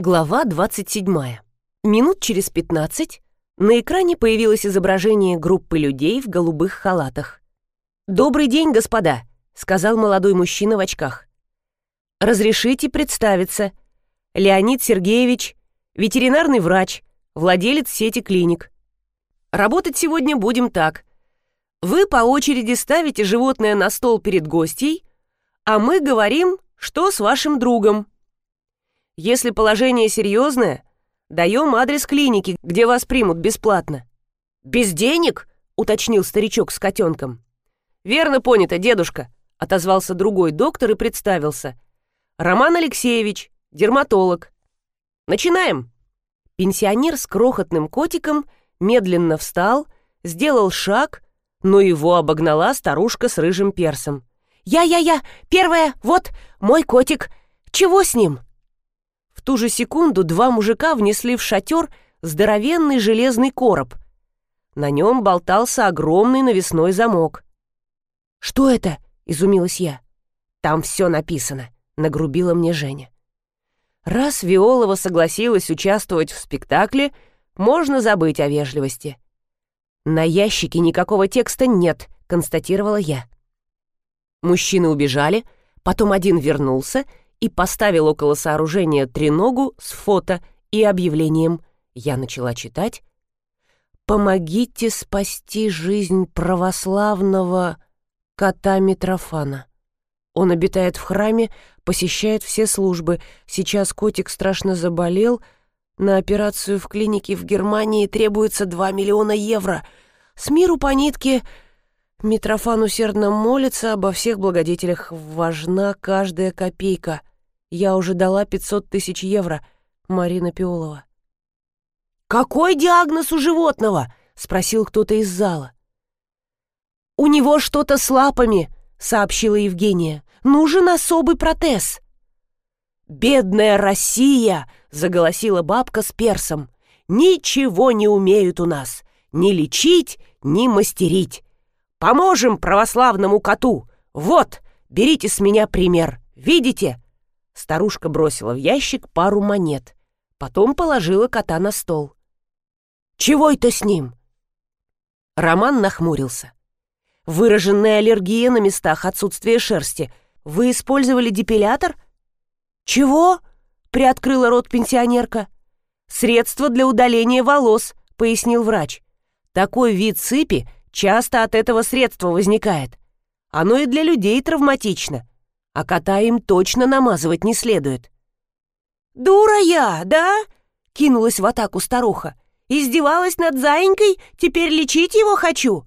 Глава 27. Минут через 15 на экране появилось изображение группы людей в голубых халатах. «Добрый день, господа», — сказал молодой мужчина в очках. «Разрешите представиться. Леонид Сергеевич, ветеринарный врач, владелец сети клиник. Работать сегодня будем так. Вы по очереди ставите животное на стол перед гостьей, а мы говорим, что с вашим другом». Если положение серьезное, даем адрес клиники, где вас примут бесплатно». «Без денег?» — уточнил старичок с котенком. «Верно понято, дедушка», — отозвался другой доктор и представился. «Роман Алексеевич, дерматолог. Начинаем». Пенсионер с крохотным котиком медленно встал, сделал шаг, но его обогнала старушка с рыжим персом. «Я-я-я! Первая! Вот, мой котик! Чего с ним?» В ту же секунду два мужика внесли в шатер здоровенный железный короб. На нем болтался огромный навесной замок. «Что это?» — изумилась я. «Там все написано», — нагрубила мне Женя. Раз Виолова согласилась участвовать в спектакле, можно забыть о вежливости. «На ящике никакого текста нет», — констатировала я. Мужчины убежали, потом один вернулся и поставил около сооружения треногу с фото и объявлением. Я начала читать. «Помогите спасти жизнь православного кота Митрофана. Он обитает в храме, посещает все службы. Сейчас котик страшно заболел. На операцию в клинике в Германии требуется 2 миллиона евро. С миру по нитке...» Митрофан усердно молится обо всех благодетелях. Важна каждая копейка. Я уже дала 500 тысяч евро. Марина Пиолова. «Какой диагноз у животного?» — спросил кто-то из зала. «У него что-то с лапами», — сообщила Евгения. «Нужен особый протез». «Бедная Россия!» — заголосила бабка с персом. «Ничего не умеют у нас. Ни лечить, ни мастерить. Поможем православному коту. Вот, берите с меня пример. Видите?» Старушка бросила в ящик пару монет. Потом положила кота на стол. «Чего это с ним?» Роман нахмурился. «Выраженная аллергия на местах отсутствия шерсти. Вы использовали депилятор?» «Чего?» — приоткрыла рот пенсионерка. «Средство для удаления волос», — пояснил врач. «Такой вид сыпи часто от этого средства возникает. Оно и для людей травматично а кота им точно намазывать не следует. «Дура я, да?» — кинулась в атаку старуха. «Издевалась над заинькой, теперь лечить его хочу».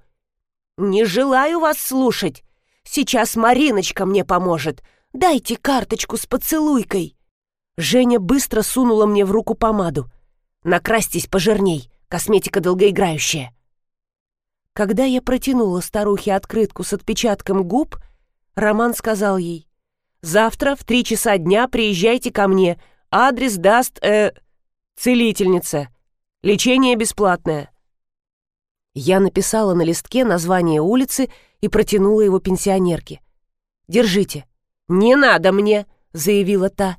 «Не желаю вас слушать. Сейчас Мариночка мне поможет. Дайте карточку с поцелуйкой». Женя быстро сунула мне в руку помаду. «Накрастись пожирней, косметика долгоиграющая». Когда я протянула старухе открытку с отпечатком губ, Роман сказал ей, Завтра в три часа дня приезжайте ко мне. Адрес даст, э, целительница. Лечение бесплатное». Я написала на листке название улицы и протянула его пенсионерке. «Держите». «Не надо мне», — заявила та.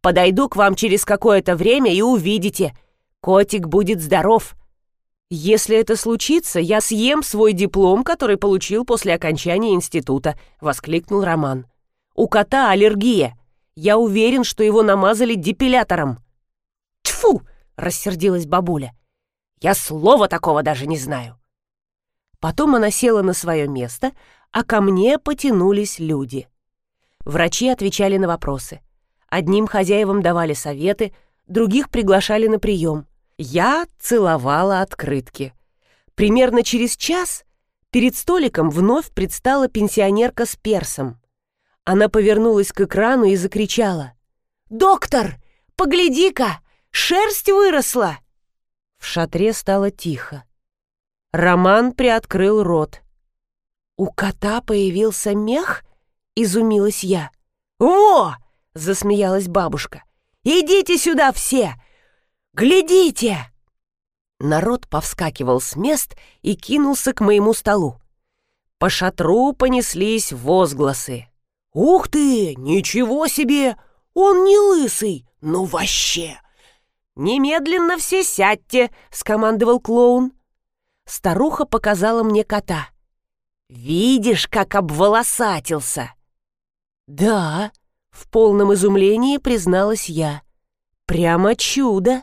«Подойду к вам через какое-то время и увидите. Котик будет здоров». «Если это случится, я съем свой диплом, который получил после окончания института», — воскликнул Роман. У кота аллергия. Я уверен, что его намазали депилятором». «Тьфу!» — рассердилась бабуля. «Я слова такого даже не знаю». Потом она села на свое место, а ко мне потянулись люди. Врачи отвечали на вопросы. Одним хозяевам давали советы, других приглашали на прием. Я целовала открытки. Примерно через час перед столиком вновь предстала пенсионерка с персом. Она повернулась к экрану и закричала. «Доктор, погляди-ка, шерсть выросла!» В шатре стало тихо. Роман приоткрыл рот. «У кота появился мех?» — изумилась я. «Во!» — засмеялась бабушка. «Идите сюда все! Глядите!» Народ повскакивал с мест и кинулся к моему столу. По шатру понеслись возгласы. «Ух ты! Ничего себе! Он не лысый! Ну вообще! «Немедленно все сядьте!» — скомандовал клоун. Старуха показала мне кота. «Видишь, как обволосатился!» «Да», — в полном изумлении призналась я. «Прямо чудо!»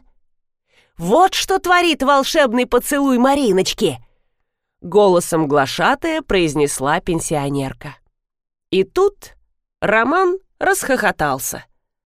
«Вот что творит волшебный поцелуй Мариночки!» Голосом глашатая произнесла пенсионерка. И тут Роман расхохотался.